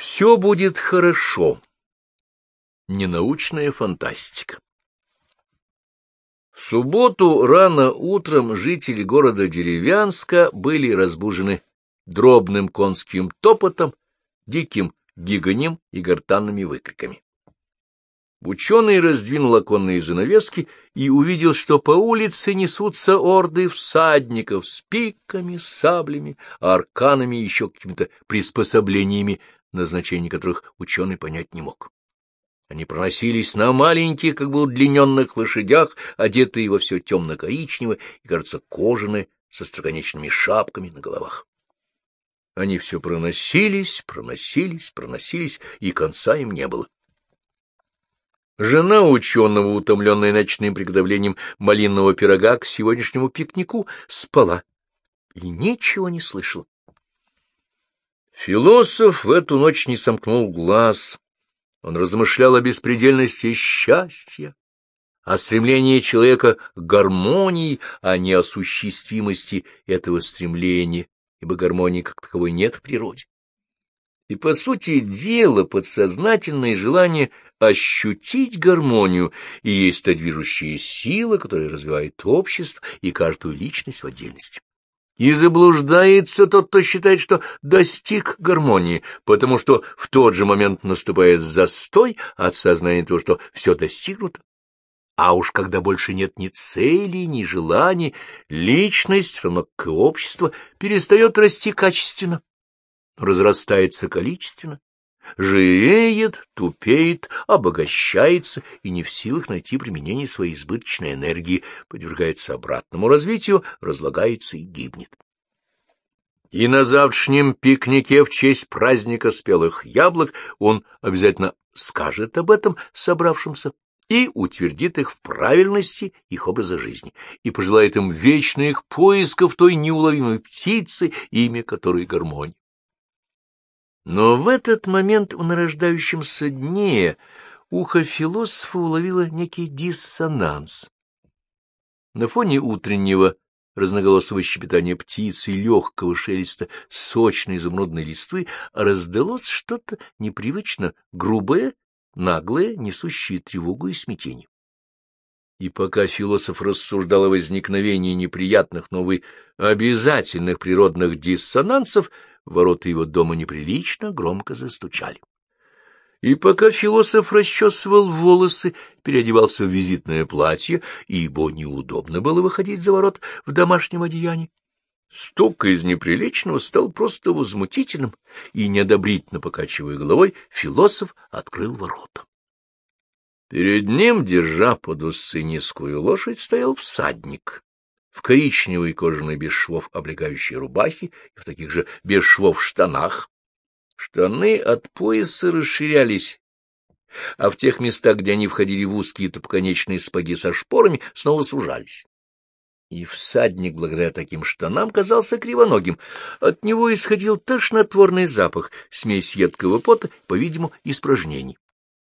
Все будет хорошо. Ненаучная фантастика. В субботу рано утром жители города Деревянска были разбужены дробным конским топотом, диким гиганем и гортанными выкриками. Ученый раздвинул оконные занавески и увидел, что по улице несутся орды всадников с пиками, саблями, арканами и еще какими-то приспособлениями, назначение которых ученый понять не мог. Они проносились на маленьких, как бы удлиненных лошадях, одетые во все темно-коричневое и, кажется, кожаные, со строконечными шапками на головах. Они все проносились, проносились, проносились, и конца им не было. Жена ученого, утомленная ночным приготовлением малинного пирога к сегодняшнему пикнику, спала и ничего не слышала. Философ в эту ночь не сомкнул глаз. Он размышлял о беспредельности счастья, о стремлении человека к гармонии, а не осуществимости этого стремления, ибо гармонии как таковой нет в природе. И, по сути дела, подсознательное желание ощутить гармонию и есть та движущая сила, которая развивает общество и каждую личность в отдельности. И заблуждается тот, кто считает, что достиг гармонии, потому что в тот же момент наступает застой от сознания того, что все достигнуто. А уж когда больше нет ни цели, ни желаний, личность, равно к обществу, перестает расти качественно разрастается количественно, жиреет, тупеет, обогащается и не в силах найти применение своей избыточной энергии, подвергается обратному развитию, разлагается и гибнет. И на завтрашнем пикнике в честь праздника спелых яблок он обязательно скажет об этом собравшимся и утвердит их в правильности их образа жизни, и пожелает им вечных поисков той неуловимой птицы, имя которой гармония. Но в этот момент в нарождающемся дне ухо философа уловило некий диссонанс. На фоне утреннего разноголосого щепетания птицы и легкого шелеста сочной изумрудной листвы раздалось что-то непривычно грубое, наглое, несущее тревогу и смятение. И пока философ рассуждал о возникновении неприятных, но, увы, обязательных природных диссонансов, ворота его дома неприлично громко застучали. И пока философ расчесывал волосы, переодевался в визитное платье, ибо неудобно было выходить за ворот в домашнем одеянии, стук из неприличного стал просто возмутительным, и, неодобрительно покачивая головой, философ открыл ворота. Перед ним, держа под усы низкую лошадь, стоял всадник в коричневой кожаной без швов облегающей рубахе и в таких же без швов штанах. Штаны от пояса расширялись, а в тех местах, где они входили в узкие тупоконечные спаги со шпорами, снова сужались. И всадник, благодаря таким штанам, казался кривоногим. От него исходил тошнотворный запах, смесь едкого пота, по-видимому, испражнений.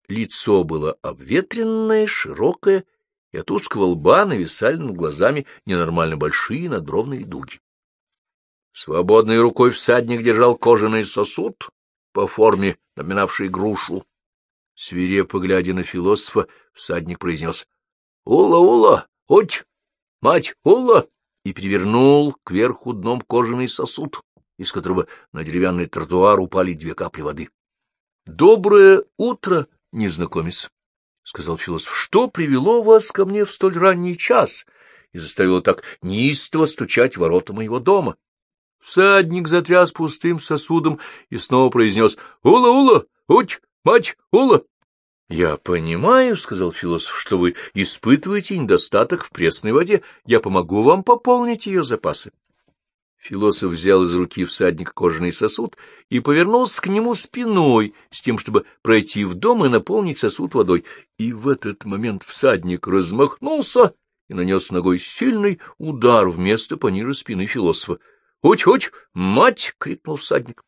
Лицо было обветренное, широкое, и от узкого лба нависали над глазами ненормально большие надбровные дуги. Свободной рукой всадник держал кожаный сосуд, по форме напоминавший грушу. Свирепо глядя на философа, всадник произнес «Ула, ула, хоть, мать, ула!» и перевернул кверху дном кожаный сосуд, из которого на деревянный тротуар упали две капли воды. «Доброе утро!» незнакомец, — сказал философ, — что привело вас ко мне в столь ранний час и заставило так неистово стучать в ворота моего дома? Всадник затряс пустым сосудом и снова произнес «Ула, ула, уть, мать, ула!» — Я понимаю, — сказал философ, — что вы испытываете недостаток в пресной воде. Я помогу вам пополнить ее запасы. Философ взял из руки всадника кожаный сосуд и повернулся к нему спиной, с тем, чтобы пройти в дом и наполнить сосуд водой. И в этот момент всадник размахнулся и нанес ногой сильный удар вместо пониже спины философа. «Хоть-хоть, мать!» — крикнул всадник.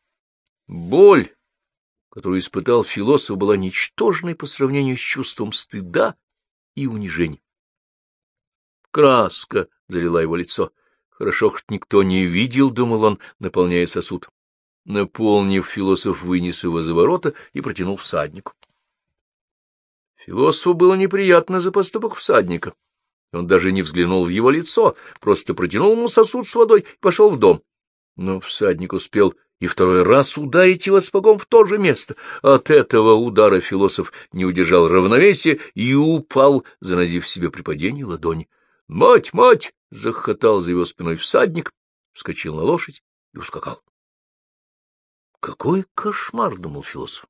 Боль, которую испытал философ, была ничтожной по сравнению с чувством стыда и унижения. Краска залила его лицо. Хорошо, хоть никто не видел, — думал он, наполняя сосуд. Наполнив, философ вынес его за ворота и протянул всаднику. Философу было неприятно за поступок всадника. Он даже не взглянул в его лицо, просто протянул ему сосуд с водой и пошел в дом. Но всадник успел и второй раз ударить его сапогом в то же место. От этого удара философ не удержал равновесия и упал, занозив себе при падении ладони. «Мать, мать!» — захотал за его спиной всадник, вскочил на лошадь и ускакал. Какой кошмар, — думал философ.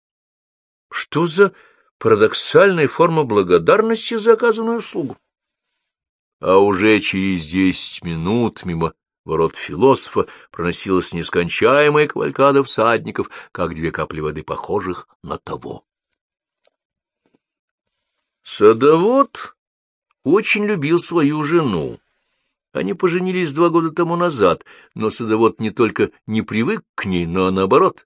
Что за парадоксальная форма благодарности за оказанную услугу? А уже через десять минут мимо ворот философа проносилась нескончаемая кавалькада всадников, как две капли воды, похожих на того. Садовод очень любил свою жену. Они поженились два года тому назад, но садовод не только не привык к ней, но наоборот.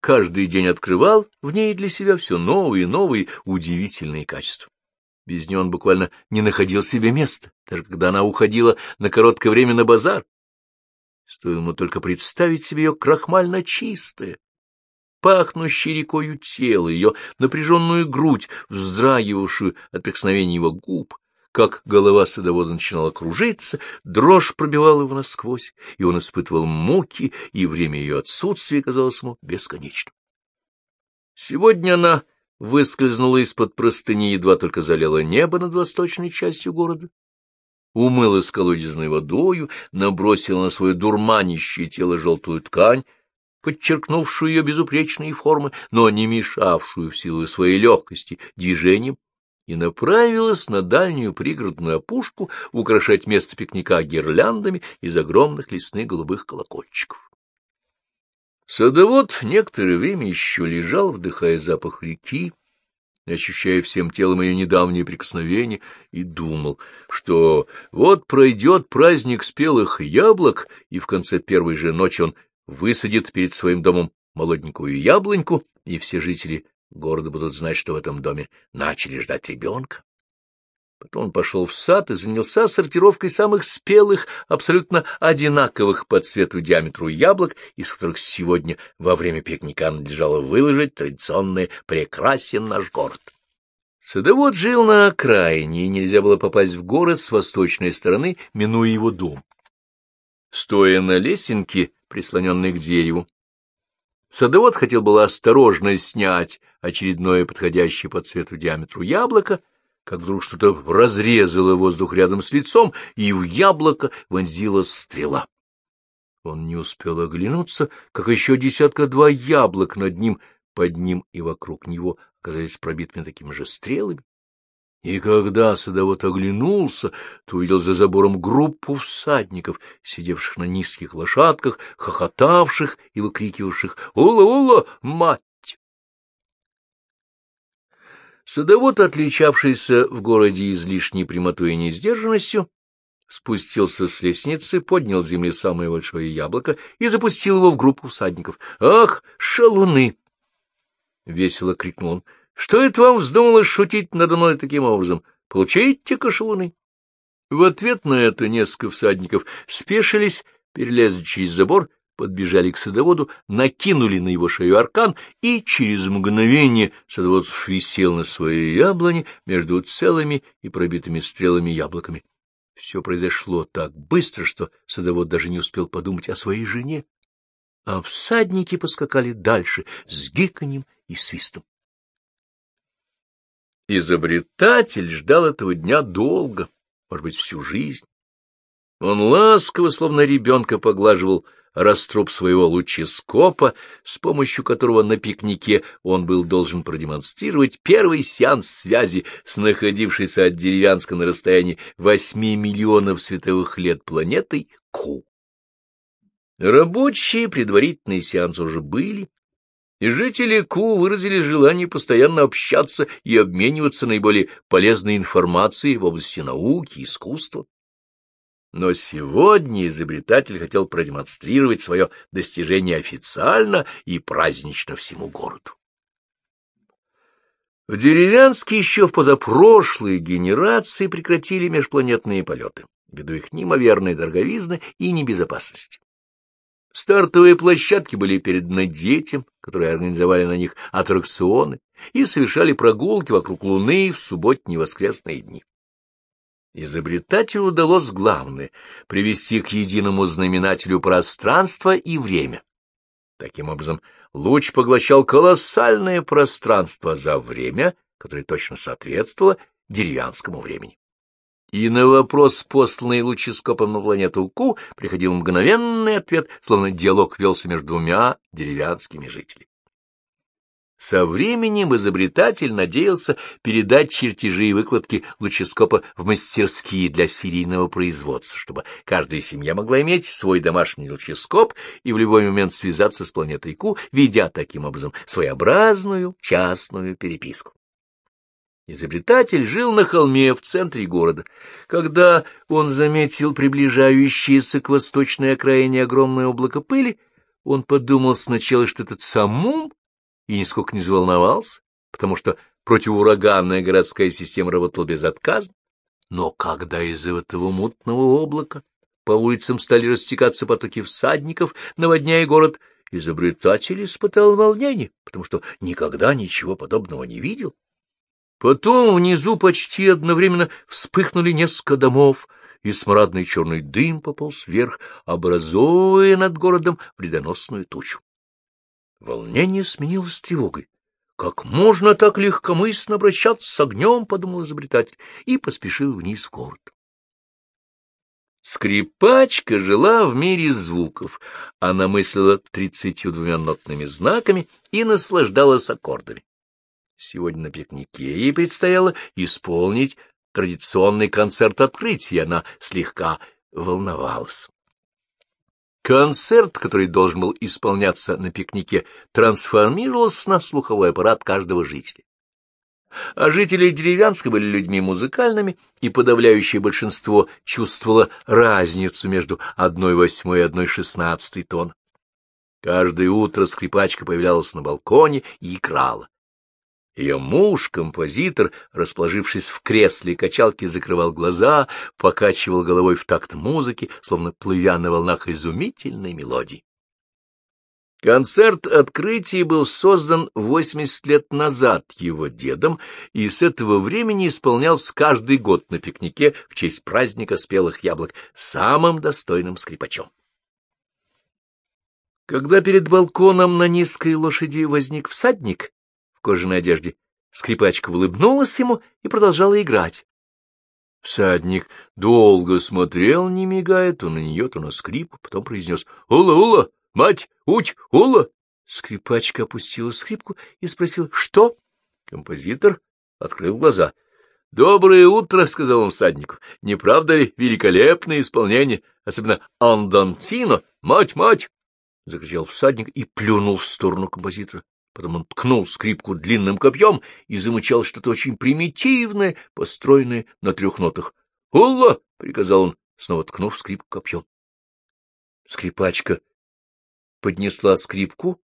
Каждый день открывал в ней для себя все новые и новые удивительные качества. Без нее он буквально не находил себе места, даже когда она уходила на короткое время на базар. Стоило ему только представить себе ее крахмально чистое, пахнущее рекою тело, ее напряженную грудь, вздрагивавшую от прикосновения его губ, как голова садовоза начинала кружиться, дрожь пробивала его насквозь, и он испытывал муки, и время ее отсутствия казалось ему бесконечным. Сегодня она выскользнула из-под простыни, едва только залила небо над восточной частью города, умылась колодезной водою, набросила на свое дурманящее тело желтую ткань, подчеркнувшую ее безупречные формы, но не мешавшую в силу своей легкости движением и направилась на дальнюю пригородную опушку украшать место пикника гирляндами из огромных лесных голубых колокольчиков. Садовод некоторое время еще лежал, вдыхая запах реки, ощущая всем телом ее недавнее прикосновение, и думал, что вот пройдет праздник спелых яблок, и в конце первой же ночи он высадит перед своим домом молоденькую яблоньку, и все жители Города будут знать, что в этом доме начали ждать ребенка. Потом он пошел в сад и занялся сортировкой самых спелых, абсолютно одинаковых по цвету диаметру яблок, из которых сегодня во время пикника надлежало выложить традиционное «Прекрасен наш город». Садовод жил на окраине, и нельзя было попасть в город с восточной стороны, минуя его дом. Стоя на лесенке, прислоненной к дереву, Садовод хотел было осторожно снять очередное подходящее по цвету диаметру яблоко, как вдруг что-то разрезало воздух рядом с лицом, и в яблоко вонзилась стрела. Он не успел оглянуться, как еще десятка-два яблок над ним, под ним и вокруг него оказались пробитыми такими же стрелами. И когда садовод оглянулся, то увидел за забором группу всадников, сидевших на низких лошадках, хохотавших и выкрикивавших «Ула-ула, мать!». Садовод, отличавшийся в городе излишней прямотой и несдержанностью, спустился с лестницы, поднял с земли самое большое яблоко и запустил его в группу всадников. «Ах, шалуны!» — весело крикнул он. Что это вам вздумалось шутить надо мной таким образом? Получите кошелуны. В ответ на это несколько всадников спешились, перелезли через забор, подбежали к садоводу, накинули на его шею аркан, и через мгновение садовод висел на своей яблоне между целыми и пробитыми стрелами яблоками. Все произошло так быстро, что садовод даже не успел подумать о своей жене, а всадники поскакали дальше с гиканьем и свистом. Изобретатель ждал этого дня долго, может быть, всю жизнь. Он ласково, словно ребенка, поглаживал раструб своего луческопа, с помощью которого на пикнике он был должен продемонстрировать первый сеанс связи с находившейся от деревянска на расстоянии восьми миллионов световых лет планетой Ку. Рабочие предварительные сеансы уже были, и жители Ку выразили желание постоянно общаться и обмениваться наиболее полезной информацией в области науки и искусства. Но сегодня изобретатель хотел продемонстрировать свое достижение официально и празднично всему городу. В Деревянске еще в позапрошлые генерации прекратили межпланетные полеты, ввиду их неимоверной дороговизны и небезопасности. Стартовые площадки были переданы детям, которые организовали на них аттракционы и совершали прогулки вокруг Луны в субботние воскресные дни. Изобретателю удалось главное — привести к единому знаменателю пространство и время. Таким образом, луч поглощал колоссальное пространство за время, которое точно соответствовало деревянскому времени. И на вопрос, посланный луческопом на планету Ку, приходил мгновенный ответ, словно диалог велся между двумя деревянскими жителями. Со временем изобретатель надеялся передать чертежи и выкладки луческопа в мастерские для серийного производства, чтобы каждая семья могла иметь свой домашний луческоп и в любой момент связаться с планетой Ку, ведя таким образом своеобразную частную переписку. Изобретатель жил на холме в центре города. Когда он заметил приближающееся к восточной окраине огромное облако пыли, он подумал сначала, что этот самум, и нисколько не заволновался, потому что противоураганная городская система работала безотказно. Но когда из этого мутного облака по улицам стали растекаться потоки всадников, наводняя город, изобретатель испытал волнение, потому что никогда ничего подобного не видел. Потом внизу почти одновременно вспыхнули несколько домов, и смрадный черный дым пополз вверх, образовывая над городом вредоносную тучу. Волнение сменилось тревогой. «Как можно так легкомысленно обращаться с огнем?» — подумал изобретатель и поспешил вниз в город. Скрипачка жила в мире звуков. Она мыслила тридцатью двумя нотными знаками и наслаждалась аккордами. Сегодня на пикнике ей предстояло исполнить традиционный концерт открытия, она слегка волновалась. Концерт, который должен был исполняться на пикнике, трансформировался на слуховой аппарат каждого жителя. А жители Деревянска были людьми музыкальными, и подавляющее большинство чувствовало разницу между одной восьмой и одной шестнадцатой тон. Каждое утро скрипачка появлялась на балконе и играла. Ее муж, композитор, расположившись в кресле качалки, закрывал глаза, покачивал головой в такт музыки, словно плывя на волнах изумительной мелодии. Концерт открытия был создан 80 лет назад его дедом, и с этого времени исполнялся каждый год на пикнике в честь праздника спелых яблок самым достойным скрипачом. Когда перед балконом на низкой лошади возник всадник, кожаной одежде. Скрипачка улыбнулась ему и продолжала играть. Всадник долго смотрел, не мигая, то на нее, то на скрип, потом произнес «Ула, ула, мать, уть, ула!» Скрипачка опустила скрипку и спросила «Что?» Композитор открыл глаза. «Доброе утро», — сказал он всаднику. «Не правда ли великолепное исполнение, особенно андантино? Мать, мать!» — закричал всадник и плюнул в сторону композитора. Потом он ткнул скрипку длинным копьем и замычал что-то очень примитивное, построенное на трех нотах. «Улла!» — приказал он, снова ткнув скрипку копьем. Скрипачка поднесла скрипку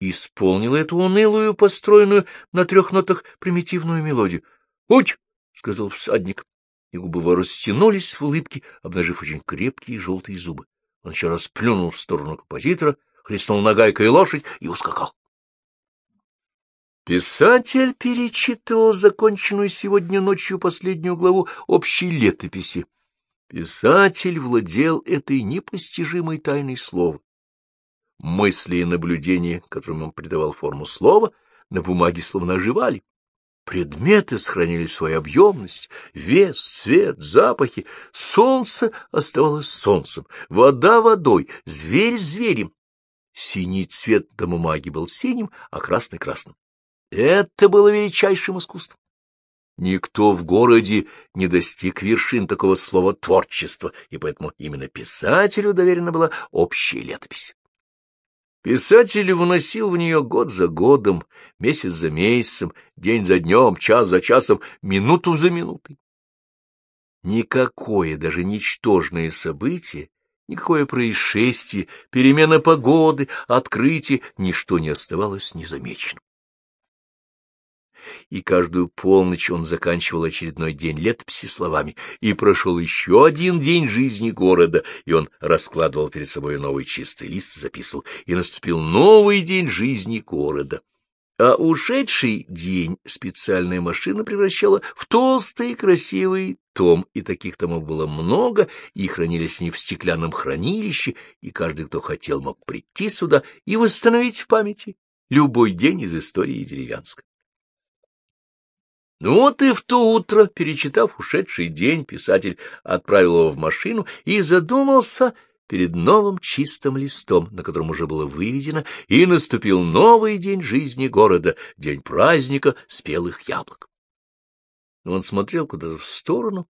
исполнила эту унылую, построенную на трех нотах примитивную мелодию. «Уть!» — сказал всадник, и губы его растянулись в улыбке, обнажив очень крепкие желтые зубы. Он еще раз плюнул в сторону композитора, хлестнул нагайкой лошадь и ускакал. Писатель перечитывал законченную сегодня ночью последнюю главу общей летописи. Писатель владел этой непостижимой тайной слова. Мысли и наблюдения, которым он придавал форму слова, на бумаге словно оживали. Предметы сохранили свою объемность, вес, цвет, запахи. Солнце оставалось солнцем, вода водой, зверь зверем. Синий цвет до бумаги был синим, а красный — красным. Это было величайшим искусством. Никто в городе не достиг вершин такого слова творчества, и поэтому именно писателю доверена была общая летопись. Писатель вносил в нее год за годом, месяц за месяцем, день за днем, час за часом, минуту за минутой. Никакое, даже ничтожное событие, никакое происшествие, перемена погоды, открытие, ничто не оставалось незамеченным. И каждую полночь он заканчивал очередной день летописи словами «И прошел еще один день жизни города», и он раскладывал перед собой новый чистый лист и записывал «И наступил новый день жизни города». А ушедший день специальная машина превращала в толстый красивый том, и таких томов было много, и хранились они в стеклянном хранилище, и каждый, кто хотел, мог прийти сюда и восстановить в памяти любой день из истории деревянской. Ну вот и в то утро, перечитав ушедший день, писатель отправил его в машину и задумался перед новым чистым листом, на котором уже было выведено, и наступил новый день жизни города, день праздника спелых яблок. Он смотрел куда-то в сторону,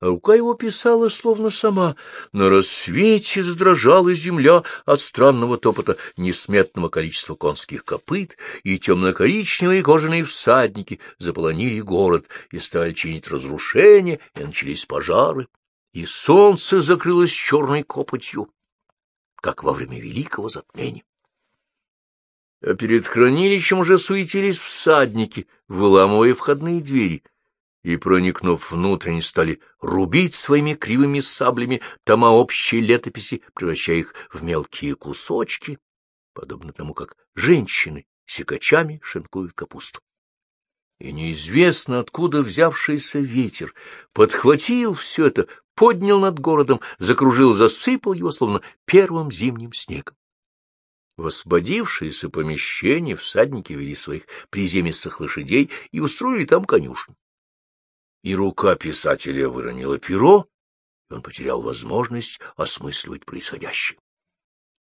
а рука его писала словно сама. На рассвете задрожала земля от странного топота несметного количества конских копыт, и темно-коричневые кожаные всадники заполонили город и стали чинить разрушения, и начались пожары, и солнце закрылось черной копотью, как во время великого затмения. А перед хранилищем уже суетились всадники, выламывая входные двери — и, проникнув внутрь, они стали рубить своими кривыми саблями тома общей летописи, превращая их в мелкие кусочки, подобно тому, как женщины секачами шинкуют капусту. И неизвестно, откуда взявшийся ветер подхватил все это, поднял над городом, закружил, засыпал его, словно первым зимним снегом. В освободившееся помещение всадники вели своих приземистых лошадей и устроили там конюшню и рука писателя выронила перо, и он потерял возможность осмысливать происходящее.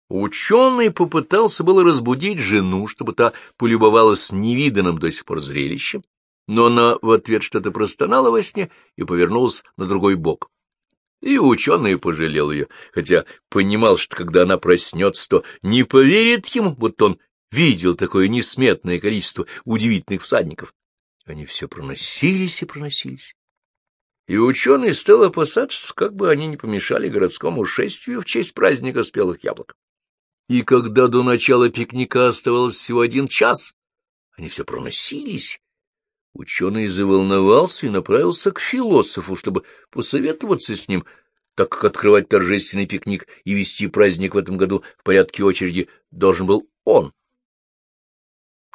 Ученый попытался было разбудить жену, чтобы та полюбовалась невиданным до сих пор зрелищем, но она в ответ что-то простонала во сне и повернулась на другой бок. И ученый пожалел ее, хотя понимал, что когда она проснется, то не поверит ему, будто он видел такое несметное количество удивительных всадников. Они все проносились и проносились. И ученый стал опасаться, как бы они не помешали городскому шествию в честь праздника спелых яблок. И когда до начала пикника оставалось всего один час, они все проносились. Ученый заволновался и направился к философу, чтобы посоветоваться с ним, так как открывать торжественный пикник и вести праздник в этом году в порядке очереди должен был он.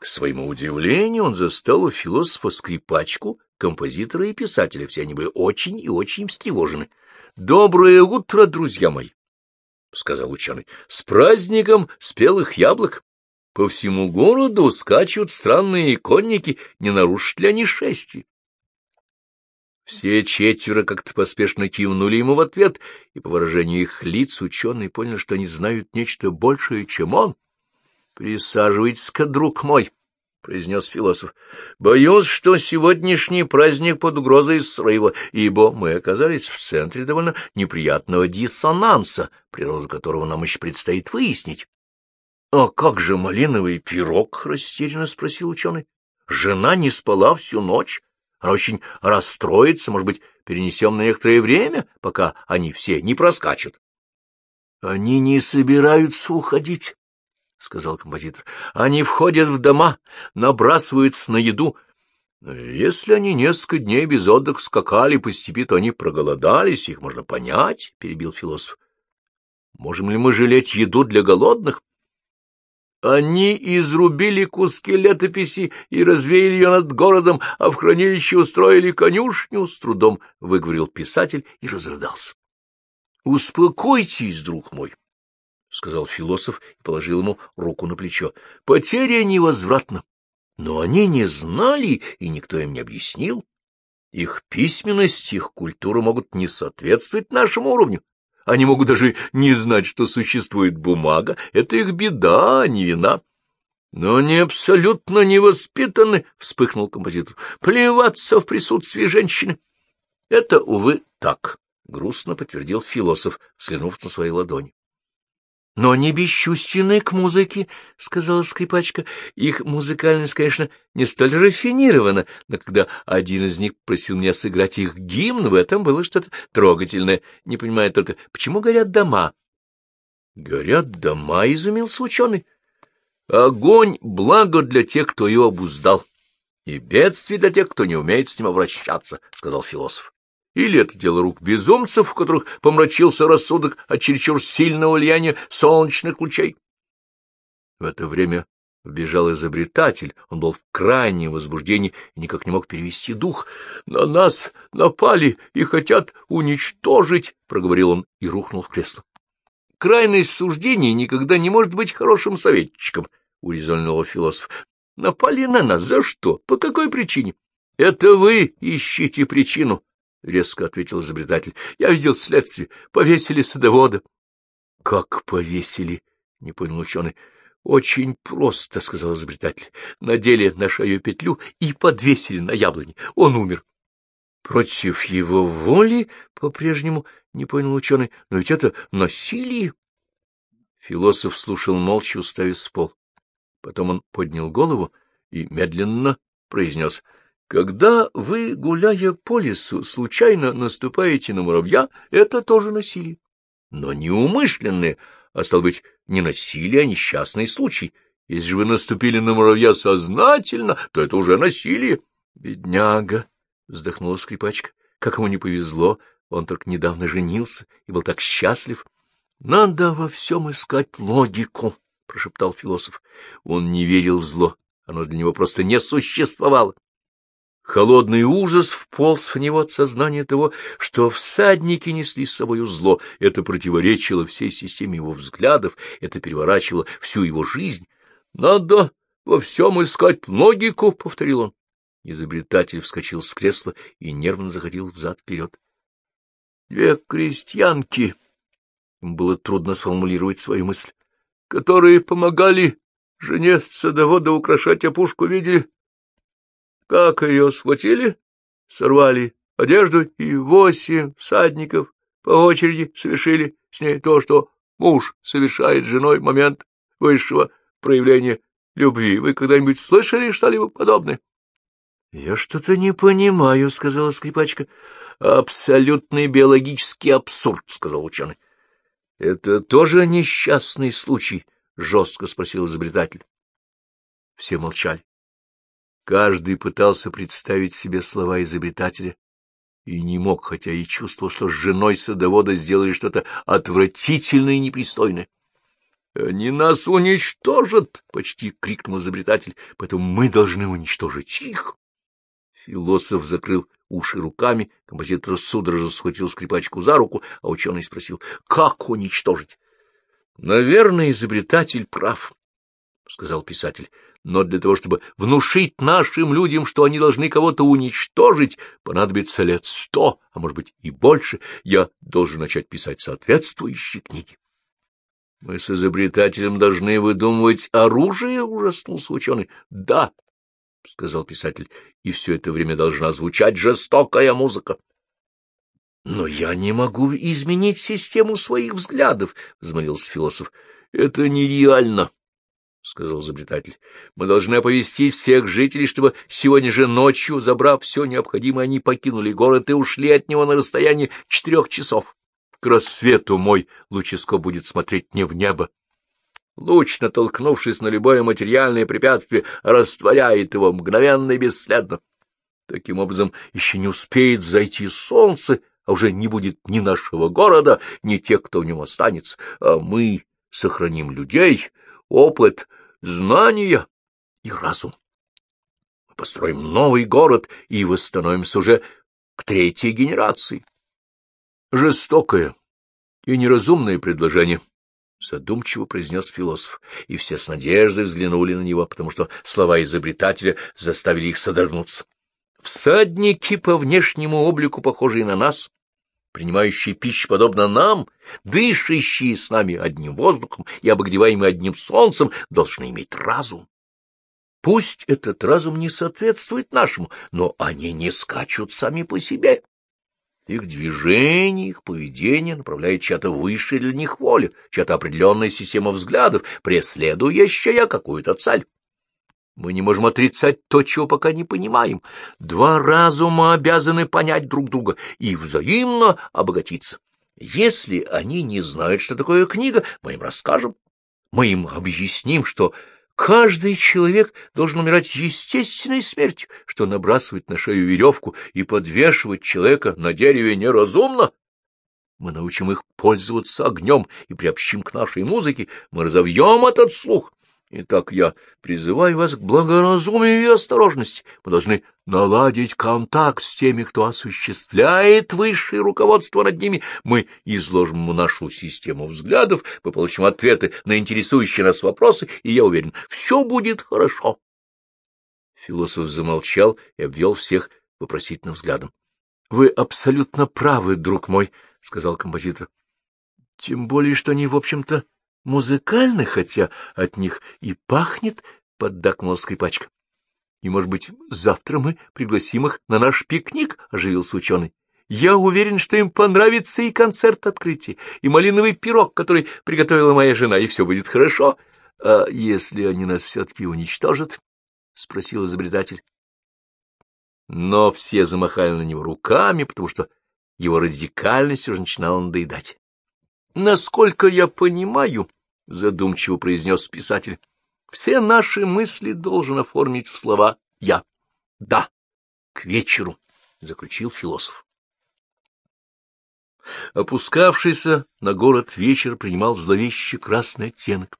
К своему удивлению он застал у философа скрипачку, композитора и писателя. Все они были очень и очень встревожены. — Доброе утро, друзья мои! — сказал ученый. — С праздником спелых яблок! По всему городу скачут странные конники, не нарушат ли они шествие? Все четверо как-то поспешно кивнули ему в ответ, и по выражению их лиц ученый понял, что они знают нечто большее, чем он. Присаживайтесь-ка, друг мой, — произнес философ. — Боюсь, что сегодняшний праздник под угрозой срыва, ибо мы оказались в центре довольно неприятного диссонанса, природу которого нам еще предстоит выяснить. — А как же малиновый пирог? — растерянно спросил ученый. — Жена не спала всю ночь. Она очень расстроится, может быть, перенесем на некоторое время, пока они все не проскачут. — Они не собираются уходить. — сказал композитор. — Они входят в дома, набрасываются на еду. Если они несколько дней без отдыха скакали по степи, то они проголодались, их можно понять, — перебил философ. — Можем ли мы жалеть еду для голодных? Они изрубили куски летописи и развеяли ее над городом, а в хранилище устроили конюшню, — с трудом выговорил писатель и разрыдался. — Успокойтесь, друг мой, — сказал философ и положил ему руку на плечо. — Потеря невозвратна. Но они не знали, и никто им не объяснил. Их письменность, их культура могут не соответствовать нашему уровню. Они могут даже не знать, что существует бумага. Это их беда, а не вина. — Но они абсолютно невоспитаны, — вспыхнул композитор. — Плеваться в присутствии женщины. — Это, увы, так, — грустно подтвердил философ, взглянув на свои ладони но не бесчувственные к музыке, — сказала скрипачка. Их музыкальность, конечно, не столь рафинирована, но когда один из них просил меня сыграть их гимн, в этом было что-то трогательное. Не понимаю только, почему горят дома? — Горят дома, — изумился ученый. — Огонь — благо для тех, кто его обуздал. и бедствие для тех, кто не умеет с ним обращаться, — сказал философ. Или это дело рук безумцев, у которых помрачился рассудок от чересчур сильного влияния солнечных лучей? В это время вбежал изобретатель, он был в крайнем возбуждении и никак не мог перевести дух. — На нас напали и хотят уничтожить, — проговорил он и рухнул в кресло. — Крайность суждений никогда не может быть хорошим советчиком, — урезонил философ. — Напали на нас за что? По какой причине? — Это вы ищите причину, — резко ответил изобретатель. — Я видел следствие. Повесили садовода. — Как повесили? — не понял ученый. — Очень просто, — сказал изобретатель. Надели на шею петлю и подвесили на яблоне. Он умер. — Против его воли? — по-прежнему не понял ученый. — Но ведь это насилие. Философ слушал молча, уставив в пол. Потом он поднял голову и медленно произнес — когда вы, гуляя по лесу, случайно наступаете на муравья, это тоже насилие. Но не умышленное, а, стал быть, не насилие, а несчастный случай. Если же вы наступили на муравья сознательно, то это уже насилие. — Бедняга! — вздохнула скрипачка. — Как ему не повезло, он только недавно женился и был так счастлив. — Надо во всем искать логику, — прошептал философ. Он не верил в зло, оно для него просто не существовало. Холодный ужас вполз в него от сознания того, что всадники несли с собою зло. Это противоречило всей системе его взглядов, это переворачивало всю его жизнь. — Надо во всем искать логику, — повторил он. Изобретатель вскочил с кресла и нервно заходил взад-вперед. — Две крестьянки, — было трудно сформулировать свою мысль, — которые помогали жене садовода украшать опушку, видели, как ее схватили, сорвали одежду, и восемь всадников по очереди совершили с ней то, что муж совершает с женой момент высшего проявления любви. Вы когда-нибудь слышали что-либо подобное? — Я что-то не понимаю, — сказала скрипачка. — Абсолютный биологический абсурд, — сказал ученый. — Это тоже несчастный случай? — жестко спросил изобретатель. Все молчали. Каждый пытался представить себе слова изобретателя и не мог, хотя и чувствовал, что с женой садовода сделали что-то отвратительное и непристойное. — Они нас уничтожат! — почти крикнул изобретатель. — Поэтому мы должны уничтожить их. Философ закрыл уши руками, композитор судорожно схватил скрипачку за руку, а ученый спросил, — как уничтожить? — Наверное, изобретатель прав, — сказал писатель но для того, чтобы внушить нашим людям, что они должны кого-то уничтожить, понадобится лет сто, а может быть и больше, я должен начать писать соответствующие книги. — Мы с изобретателем должны выдумывать оружие, — ужаснулся ученый. — Да, — сказал писатель, — и все это время должна звучать жестокая музыка. — Но я не могу изменить систему своих взглядов, — взмолился философ. — Это нереально. — сказал изобретатель. — Мы должны оповестить всех жителей, чтобы сегодня же ночью, забрав все необходимое, они покинули город и ушли от него на расстояние четырех часов. К рассвету мой луческоп будет смотреть не в небо. Луч, натолкнувшись на любое материальное препятствие, растворяет его мгновенно и бесследно. Таким образом, еще не успеет взойти солнце, а уже не будет ни нашего города, ни тех, кто в нем останется, а мы сохраним людей, опыт, знания и разум. Мы построим новый город и восстановимся уже к третьей генерации. Жестокое и неразумное предложение, — задумчиво произнес философ, и все с надеждой взглянули на него, потому что слова изобретателя заставили их содрогнуться. Всадники по внешнему облику, похожие на нас, принимающие пищу подобно нам, дышащие с нами одним воздухом и обогреваемые одним солнцем, должны иметь разум. Пусть этот разум не соответствует нашему, но они не скачут сами по себе. Их движение, их поведение направляет чья-то высшая для них воля, чья-то определенная система взглядов, преследующая какую-то цель. Мы не можем отрицать то, чего пока не понимаем. Два разума обязаны понять друг друга и взаимно обогатиться. Если они не знают, что такое книга, мы им расскажем. Мы им объясним, что каждый человек должен умирать естественной смертью, что набрасывать на шею веревку и подвешивать человека на дереве неразумно. Мы научим их пользоваться огнем и приобщим к нашей музыке, мы разовьем этот слух. Итак, я призываю вас к благоразумию и осторожности. Мы должны наладить контакт с теми, кто осуществляет высшее руководство над ними. Мы изложим нашу систему взглядов, мы получим ответы на интересующие нас вопросы, и я уверен, все будет хорошо. Философ замолчал и обвел всех вопросительным взглядом. — Вы абсолютно правы, друг мой, — сказал композитор. — Тем более, что они, в общем-то, музыкальны, хотя от них и пахнет, — поддакнула скрипачка. — И, может быть, завтра мы пригласим их на наш пикник, — оживился ученый. Я уверен, что им понравится и концерт открытия, и малиновый пирог, который приготовила моя жена, и все будет хорошо. — А если они нас все-таки уничтожат? — спросил изобретатель. Но все замахали на него руками, потому что его радикальность уже начинала надоедать. — Насколько я понимаю, — задумчиво произнес писатель, — все наши мысли должен оформить в слова «я». — Да, к вечеру, — заключил философ. Опускавшийся на город вечер принимал зловещий красный оттенок.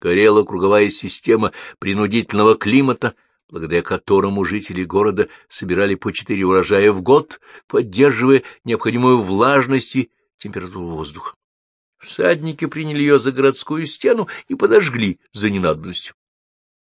Горела круговая система принудительного климата — благодаря которому жители города собирали по четыре урожая в год, поддерживая необходимую влажность и температуру воздуха. Всадники приняли ее за городскую стену и подожгли за ненадобностью.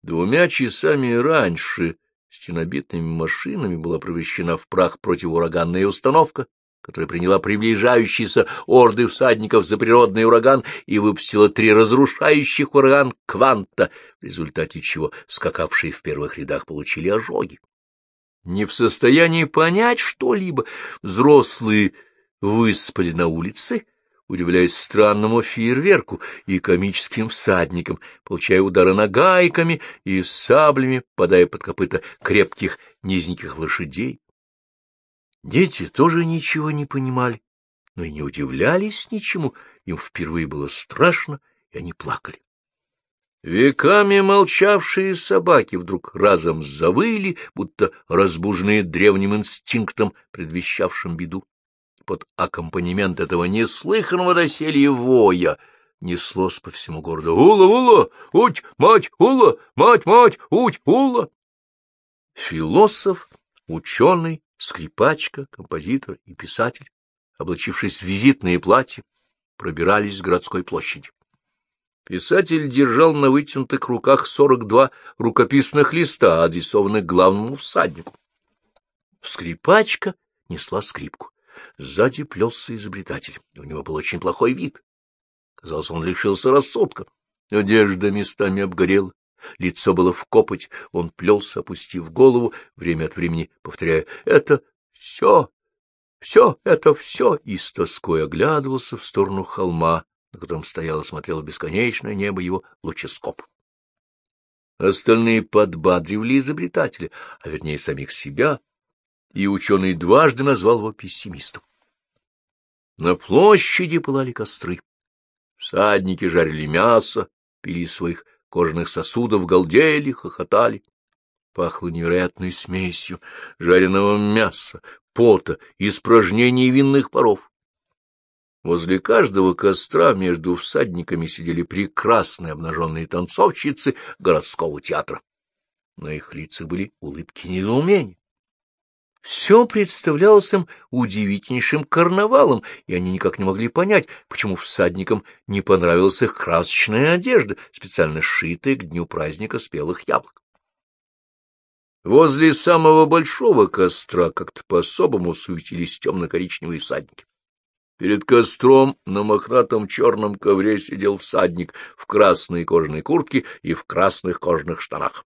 Двумя часами раньше стенобитными машинами была превращена в прах противоураганная установка, которая приняла приближающиеся орды всадников за природный ураган и выпустила три разрушающих ураган кванта, в результате чего скакавшие в первых рядах получили ожоги. Не в состоянии понять что-либо, взрослые выспали на улице, удивляясь странному фейерверку и комическим всадникам, получая удары нагайками и саблями, падая под копыта крепких низеньких лошадей. Дети тоже ничего не понимали, но и не удивлялись ничему, им впервые было страшно, и они плакали. Веками молчавшие собаки вдруг разом завыли, будто разбуженные древним инстинктом, предвещавшим беду. Под аккомпанемент этого неслыханного доселе воя неслось по всему городу «Ула, ула! Уть, мать, ула! Мать, мать, уть, ула!» Философ, ученый, скрипачка, композитор и писатель, облачившись в визитные платья, пробирались с городской площади. Писатель держал на вытянутых руках сорок два рукописных листа, адресованных главному всаднику. Скрипачка несла скрипку. Сзади плелся изобретатель. У него был очень плохой вид. Казалось, он лишился рассудка. Одежда местами обгорела, лицо было в копоть, он плелся, опустив голову, время от времени повторяя «Это все, все, это все!» и с тоской оглядывался в сторону холма, на котором стояло смотрело бесконечное небо его луческоп. Остальные подбадривали изобретателя, а вернее самих себя, и ученый дважды назвал его пессимистом. На площади пылали костры. Всадники жарили мясо, пили своих кожаных сосудов галдели, хохотали. Пахло невероятной смесью жареного мяса, пота, испражнений винных паров. Возле каждого костра между всадниками сидели прекрасные обнаженные танцовщицы городского театра. На их лицах были улыбки недоумения. Все представлялось им удивительнейшим карнавалом, и они никак не могли понять, почему всадникам не понравилась их красочная одежда, специально сшитая к дню праздника спелых яблок. Возле самого большого костра как-то по-особому суетились темно-коричневые всадники. Перед костром на мохнатом черном ковре сидел всадник в красной кожаной куртке и в красных кожаных штанах.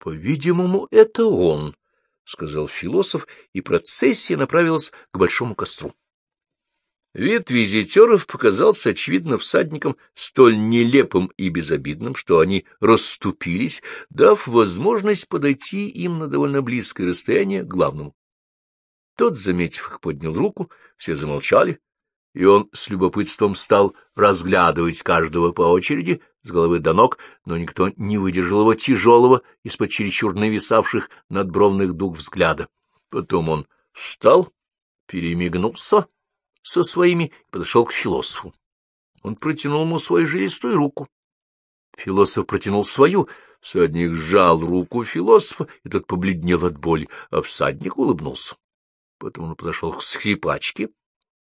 По-видимому, это он — сказал философ, и процессия направилась к большому костру. Вид визитеров показался, очевидно, всадникам столь нелепым и безобидным, что они расступились, дав возможность подойти им на довольно близкое расстояние к главному. Тот, заметив их, поднял руку, все замолчали, и он с любопытством стал разглядывать каждого по очереди, с головы до ног, но никто не выдержал его тяжелого из-под чересчур нависавших надбровных дуг взгляда. Потом он встал, перемигнулся со своими и подошел к философу. Он протянул ему свою жилистую руку. Философ протянул свою, всадник сжал руку философа, и тот побледнел от боли, а всадник улыбнулся. Потом он подошел к скрипачке,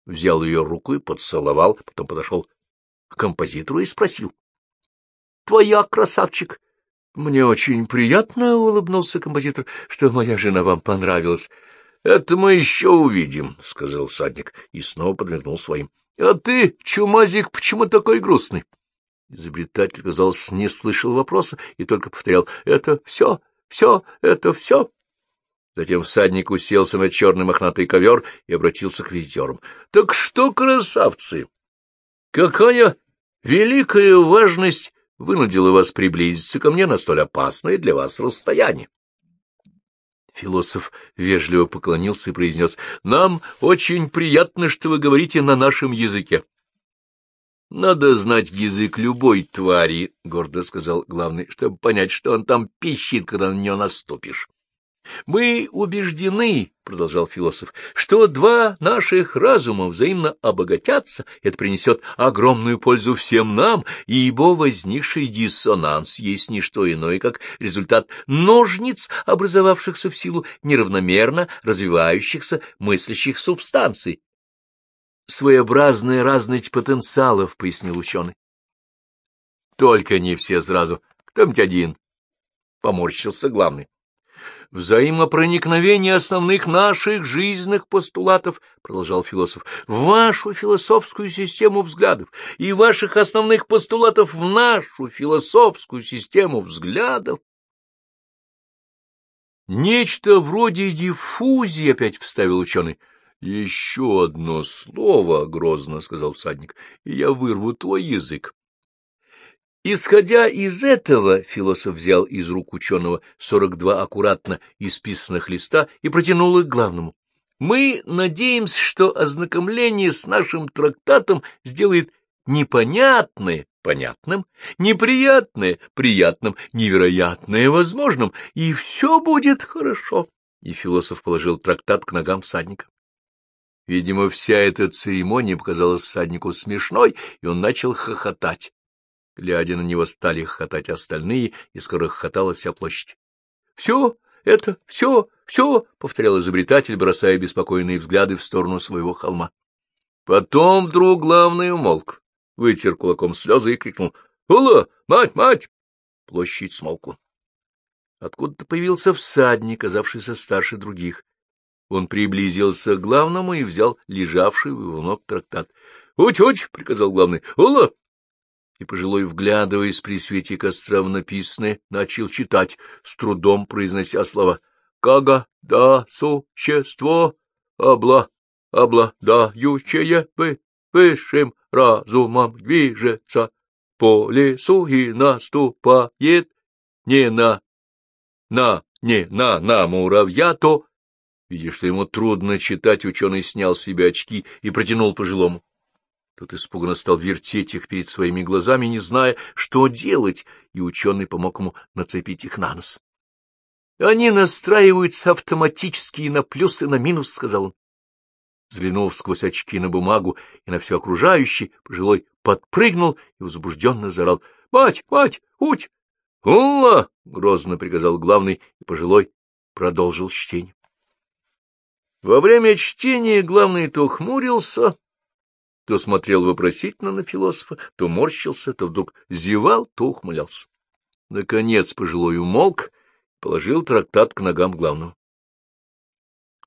взял ее руку и поцеловал, потом подошел к композитору и спросил. — Твоя, красавчик! — Мне очень приятно, — улыбнулся композитор, — что моя жена вам понравилась. — Это мы еще увидим, — сказал всадник и снова подмигнул своим. — А ты, чумазик, почему такой грустный? Изобретатель, казалось, не слышал вопроса и только повторял «Это все, все, это все». Затем всадник уселся на черный мохнатый ковер и обратился к визитерам. — Так что, красавцы, какая великая важность вынудила вас приблизиться ко мне на столь опасное для вас расстояние? Философ вежливо поклонился и произнес, — Нам очень приятно, что вы говорите на нашем языке. — Надо знать язык любой твари, — гордо сказал главный, — чтобы понять, что он там пищит, когда на нее наступишь. — Мы убеждены, — продолжал философ, — что два наших разума взаимно обогатятся, это принесет огромную пользу всем нам, ибо возникший диссонанс есть не что иное, как результат ножниц, образовавшихся в силу неравномерно развивающихся мыслящих субстанций. — Своеобразная разность потенциалов, — пояснил ученый. — Только не все сразу. Кто-нибудь один. Поморщился главный взаимопроникновение основных наших жизненных постулатов, — продолжал философ, — в вашу философскую систему взглядов и ваших основных постулатов в нашу философскую систему взглядов. Нечто вроде диффузии, — опять вставил ученый. — Еще одно слово, — грозно сказал всадник, — и я вырву твой язык. Исходя из этого, философ взял из рук ученого сорок два аккуратно исписанных листа и протянул их главному. Мы надеемся, что ознакомление с нашим трактатом сделает непонятное понятным, неприятное приятным, невероятное возможным, и все будет хорошо. И философ положил трактат к ногам всадника. Видимо, вся эта церемония показалась всаднику смешной, и он начал хохотать. Глядя на него, стали хохотать остальные, и скоро хохотала вся площадь. — Все это, все, все, — повторял изобретатель, бросая беспокойные взгляды в сторону своего холма. Потом вдруг главный умолк, вытер кулаком слезы и крикнул. — Ула, мать, мать! Площадь смолкла. Откуда-то появился всадник, казавшийся старше других. Он приблизился к главному и взял лежавший у его ног трактат. «Учь, — приказал главный. — Ула, и пожилой, вглядываясь при свете костра в написанное, начал читать, с трудом произнося слова «Кага да существо обла обладающее вы высшим разумом движется по лесу и наступает не на на не на на муравья, то...» Видя, что ему трудно читать, ученый снял с себя очки и протянул пожилому. Тот испуганно стал вертеть их перед своими глазами, не зная, что делать, и ученый помог ему нацепить их на нос. — Они настраиваются автоматически и на плюс, и на минус, — сказал он. Взглянув сквозь очки на бумагу и на все окружающее, пожилой подпрыгнул и возбужденно заорал. — Мать, мать, уть! — Улла! — грозно приказал главный, и пожилой продолжил чтение. Во время чтения главный то хмурился, то смотрел вопросительно на философа, то морщился, то вдруг зевал, то ухмылялся. Наконец пожилой умолк, положил трактат к ногам главного.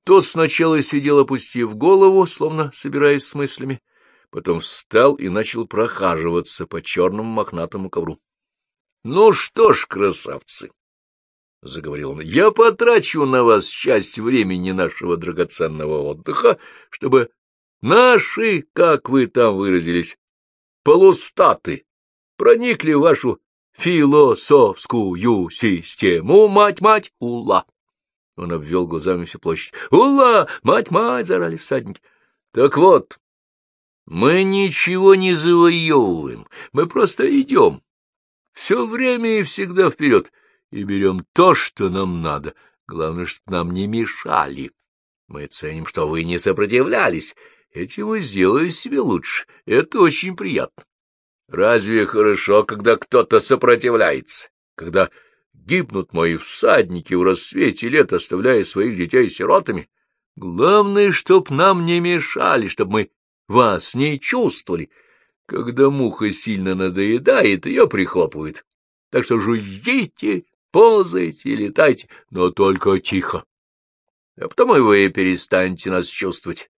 Тот сначала сидел, опустив голову, словно собираясь с мыслями, потом встал и начал прохаживаться по черному мохнатому ковру. — Ну что ж, красавцы! — заговорил он, — я потрачу на вас часть времени нашего драгоценного отдыха, чтобы Наши, как вы там выразились, полустаты, проникли в вашу философскую систему, мать-мать, ула. Он обвел глазами всю площадь. «Ула! Мать-мать!» — заорали всадники. «Так вот, мы ничего не завоевываем, мы просто идем. Все время и всегда вперед, и берем то, что нам надо. Главное, чтобы нам не мешали. Мы ценим, что вы не сопротивлялись. Этим вы сделали себе лучше. Это очень приятно. Разве хорошо, когда кто-то сопротивляется? Когда гибнут мои всадники в рассвете лет, оставляя своих детей сиротами? Главное, чтоб нам не мешали, чтобы мы вас не чувствовали. Когда муха сильно надоедает, ее прихлопывает. Так что жужжите, ползайте, летайте, но только тихо. А потом и вы перестанете нас чувствовать.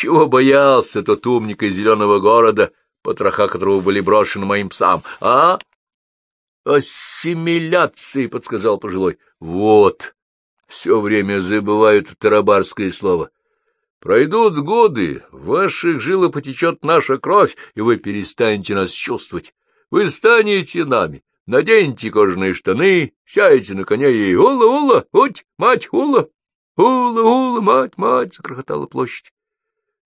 Чего боялся тот умник из зеленого города, потроха которого были брошены моим псам, а? — Ассимиляции, — подсказал пожилой. — Вот, все время забывают тарабарское слово. Пройдут годы, в ваших жилах потечет наша кровь, и вы перестанете нас чувствовать. Вы станете нами, наденьте кожаные штаны, сядете на коня и «Ула-ула! Уть, мать, ула! Ула-ула, мать, мать!» — закрохотала площадь.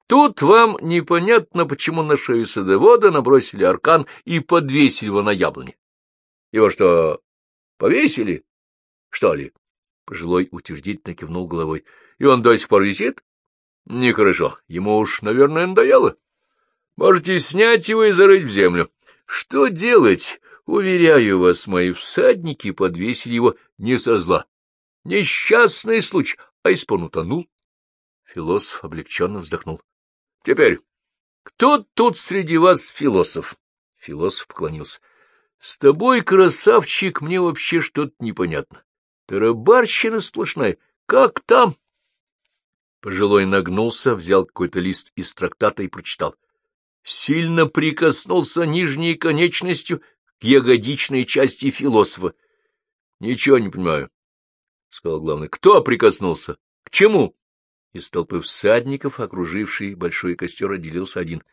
Тут вам непонятно, почему на шею садовода набросили аркан и подвесили его на яблоне. Его что, повесили, что ли? Пожилой утвердительно кивнул головой. И он до сих пор висит? Нехорошо. Ему уж, наверное, надоело. Можете снять его и зарыть в землю. Что делать? Уверяю вас, мои всадники подвесили его не со зла. Несчастный случай, а испон утонул. Философ облегченно вздохнул. — Теперь, кто тут среди вас философ? Философ поклонился. — С тобой, красавчик, мне вообще что-то непонятно. Тарабарщина сплошная. Как там? Пожилой нагнулся, взял какой-то лист из трактата и прочитал. Сильно прикоснулся нижней конечностью к ягодичной части философа. — Ничего не понимаю, — сказал главный. — Кто прикоснулся? К чему? Из толпы всадников, окруживший большой костер, отделился один.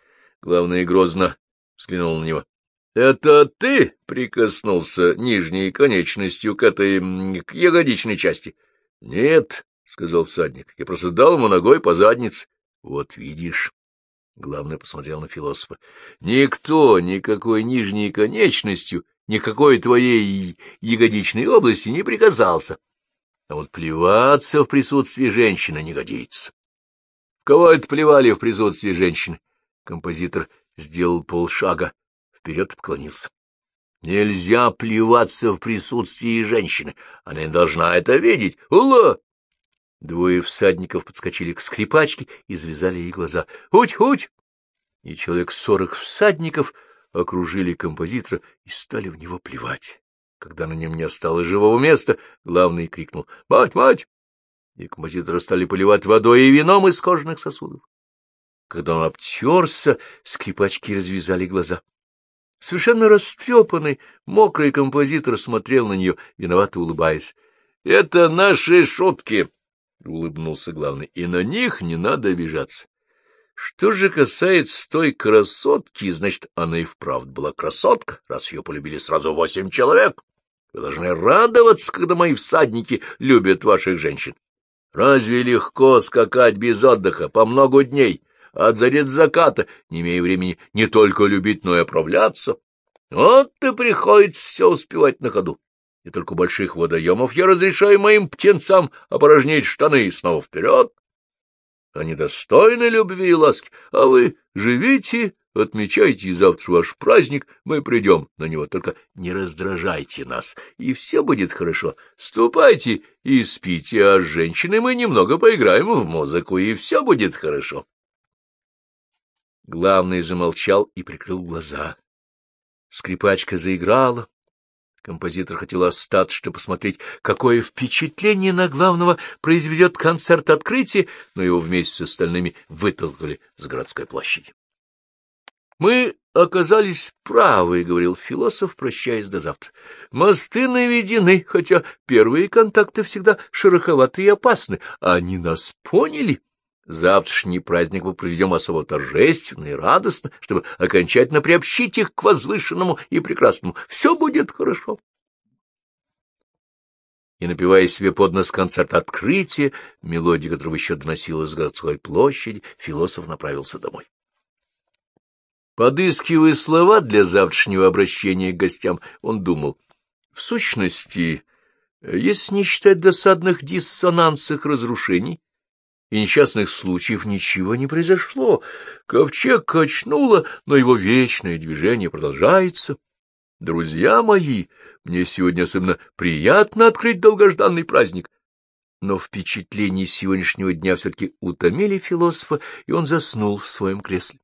Главный грозно взглянул на него. — Это ты прикоснулся нижней конечностью к этой... к ягодичной части? — Нет, — сказал всадник, — я просто дал ему ногой по заднице. — Вот видишь. Главный посмотрел на философа. — Никто никакой нижней конечностью, никакой твоей ягодичной области не приказался. А вот плеваться в присутствии женщины не годится. — кого это плевали в присутствии женщины? Композитор сделал полшага вперед поклонился. Нельзя плеваться в присутствии женщины. Она не должна это видеть. Ула! Двое всадников подскочили к скрипачке и завязали ей глаза. «Хуть-хуть!» И человек сорок всадников окружили композитора и стали в него плевать. Когда на нем не осталось живого места, главный крикнул «Мать, мать!» И композитора стали поливать водой и вином из кожаных сосудов. Когда он обтерся, скрипачки развязали глаза. Совершенно растрепанный, мокрый композитор смотрел на нее, виновато улыбаясь. — Это наши шутки, — улыбнулся главный, — и на них не надо обижаться. Что же касается той красотки, значит, она и вправду была красотка, раз ее полюбили сразу восемь человек. Вы должны радоваться, когда мои всадники любят ваших женщин. Разве легко скакать без отдыха по много дней? от зари до заката, не имея времени не только любить, но и оправляться. Вот и приходится все успевать на ходу. И только больших водоемов я разрешаю моим птенцам опорожнить штаны и снова вперед. Они достойны любви и ласки, а вы живите, отмечайте завтра ваш праздник, мы придем на него, только не раздражайте нас, и все будет хорошо. Ступайте и спите, а с женщиной мы немного поиграем в музыку, и все будет хорошо. Главный замолчал и прикрыл глаза. Скрипачка заиграла. Композитор хотел остаться, чтобы посмотреть, какое впечатление на главного произведет концерт открытия, но его вместе с остальными вытолкнули с городской площади. «Мы оказались правы», — говорил философ, прощаясь до завтра. «Мосты наведены, хотя первые контакты всегда шероховаты и опасны. Они нас поняли». Завтрашний праздник мы проведем особо торжественно и радостно, чтобы окончательно приобщить их к возвышенному и прекрасному. Все будет хорошо. И, напевая себе под нос концерт открытия, мелодия которого еще доносилась с городской площади, философ направился домой. Подыскивая слова для завтрашнего обращения к гостям, он думал, в сущности, если не считать досадных диссонансах разрушений и несчастных случаев, ничего не произошло. Ковчег качнуло, но его вечное движение продолжается. Друзья мои, мне сегодня особенно приятно открыть долгожданный праздник. Но впечатления сегодняшнего дня все-таки утомили философа, и он заснул в своем кресле.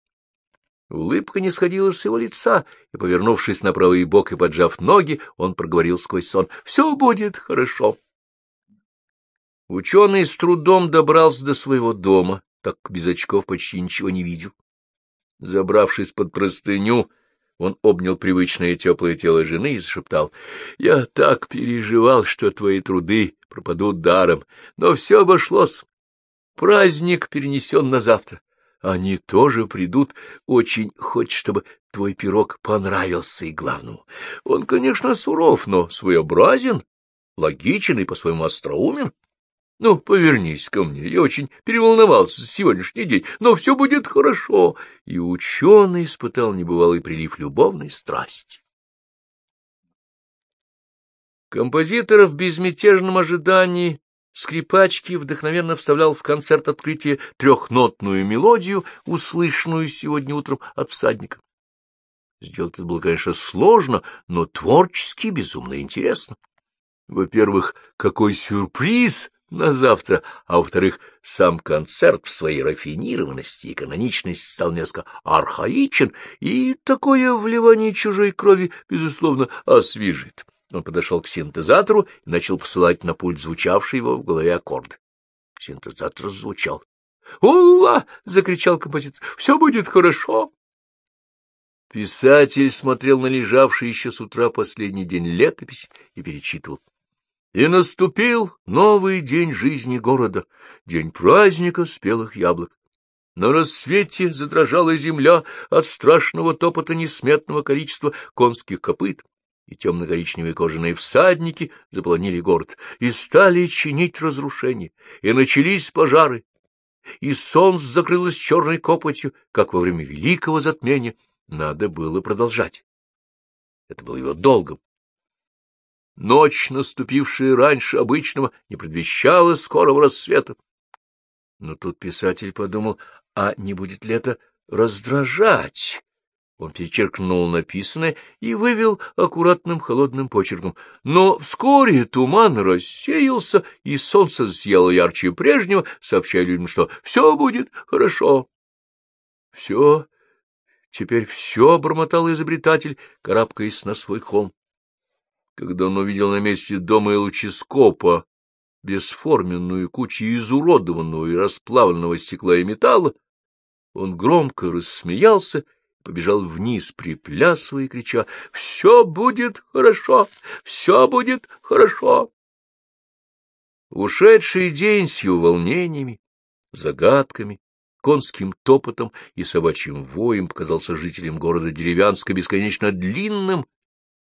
Улыбка не сходила с его лица, и, повернувшись на правый бок и поджав ноги, он проговорил сквозь сон. — Все будет хорошо. Ученый с трудом добрался до своего дома, так без очков почти ничего не видел. Забравшись под простыню, он обнял привычное теплое тело жены и зашептал. — Я так переживал, что твои труды пропадут даром, но все обошлось. Праздник перенесен на завтра. Они тоже придут. Очень хочет, чтобы твой пирог понравился и главному. Он, конечно, суров, но своеобразен, логичен и по-своему остроумен. Ну, повернись ко мне, я очень переволновался сегодняшний день, но все будет хорошо. И ученый испытал небывалый прилив любовной страсти. Композитор в безмятежном ожидании скрипачки вдохновенно вставлял в концерт открытия трехнотную мелодию, услышанную сегодня утром от всадника. Сделать это было, конечно, сложно, но творчески безумно интересно. Во-первых, какой сюрприз на завтра, а во-вторых, сам концерт в своей рафинированности и каноничности стал несколько архаичен, и такое вливание чужой крови, безусловно, освежит. Он подошел к синтезатору и начал посылать на пульт звучавший его в голове аккорд. Синтезатор звучал. «Ула!» — закричал композитор. «Все будет хорошо!» Писатель смотрел на лежавший еще с утра последний день летопись и перечитывал. И наступил новый день жизни города, день праздника спелых яблок. На рассвете задрожала земля от страшного топота несметного количества конских копыт и темно-коричневые кожаные всадники заполонили город, и стали чинить разрушения, и начались пожары, и солнце закрылось черной копотью, как во время великого затмения. Надо было продолжать. Это было его долгом. Ночь, наступившая раньше обычного, не предвещала скорого рассвета. Но тут писатель подумал, а не будет ли это раздражать? Он перечеркнул написанное и вывел аккуратным холодным почерком. Но вскоре туман рассеялся, и солнце съело ярче прежнего, сообщая людям, что все будет хорошо. — Все, теперь все, — бормотал изобретатель, карабкаясь на свой холм. Когда он увидел на месте дома Элуческопа бесформенную кучу изуродованного и расплавленного стекла и металла, он громко рассмеялся побежал вниз, приплясывая и крича «Все будет хорошо! Все будет хорошо!» Ушедший день с его волнениями, загадками, конским топотом и собачьим воем показался жителям города Деревянска бесконечно длинным,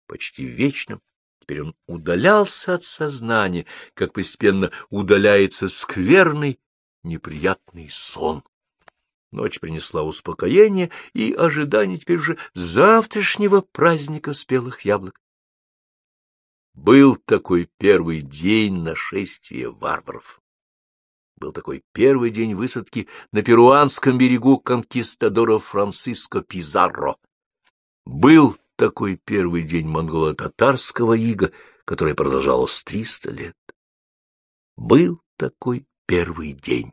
почти вечным. Теперь он удалялся от сознания, как постепенно удаляется скверный, неприятный сон. Ночь принесла успокоение и ожидание теперь уже завтрашнего праздника спелых яблок. Был такой первый день нашествия варваров. Был такой первый день высадки на перуанском берегу конкистадора Франциско Пизарро. Был такой первый день монголо-татарского ига, который продолжалось триста лет. Был такой первый день.